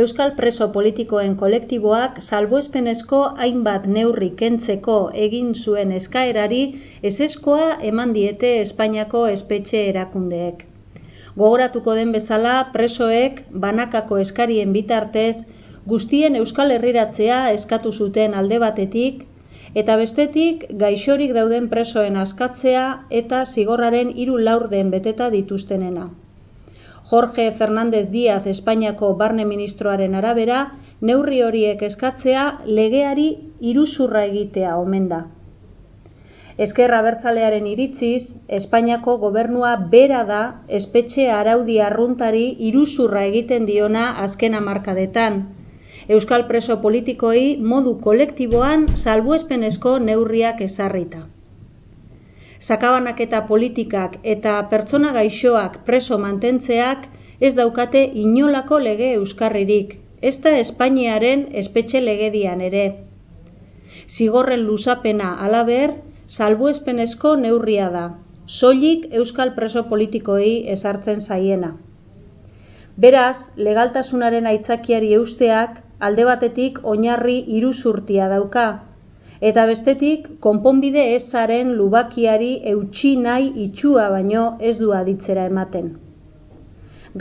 Euskal preso politikoen kolektiboak salbuespenezko hainbat neurri kentzeko egin zuen eskaerari eseskoa eman diete Espainiako espetxe erakundeek. Gogoratuko den bezala, presoek banakako eskarien bitartez guztien Euskal Herriratzea eskatu zuten alde batetik, eta bestetik gaixorik dauden presoen askatzea eta zigorraren hiru laurden beteta dituztenena. Jorge Fernández Díaz Espainiako barne ministroaren arabera, neurri horiek eskatzea legeari iruzurra egitea omen da. Ezkerra bertzalearen iritziz, Espainiako gobernua bera da espetxe araudi arruntari iruzurra egiten diona azken hamarkadetan. Euskal preso politikoei modu kolektiboan salbuespenezko neurriak ezarrita sakabanaketa politikak eta pertsona gaixoak preso mantentzeak ez daukate inolako lege euskarririk, ez da Espainiaren espetxe legedian ere. Zigorren lusapena alaber, salbuespenezko neurria da, soilik euskal preso politikoei ezartzen zaiena. Beraz, legaltasunaren aitzakiari eusteak alde batetik oinarri iruzurtia dauka, eta bestetik konponbide ezaren lubakiari eutxi nahi itxua baino ez du aditzera ematen.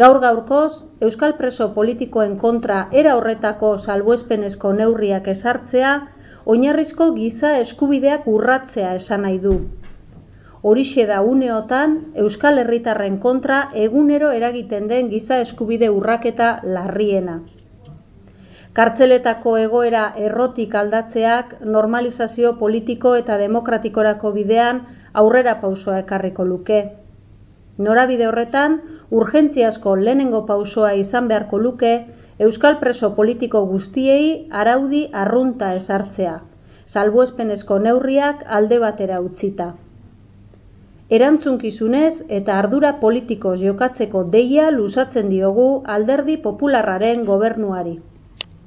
Gaur gaurkoz, Euskal preso politikoen kontra era horretako salbuespenezko neurriak esartzea, oinarrizko giza eskubideak urratzea esan nahi du. Horixe da uneotan, Euskal Herritarren kontra egunero eragiten den giza eskubide urraketa larriena. Kartzeletako egoera errotik aldatzeak normalizazio politiko eta demokratikorako bidean aurrera pausoa ekarriko luke. Norabide horretan, urgentziazko lehenengo pausoa izan beharko luke Euskal preso politiko guztiei araudi arrunta esartzea, salbuespenezko neurriak alde batera utzita. Erantzunkizunez eta ardura politiko jokatzeko deia lusatzen diogu alderdi popularraren gobernuari.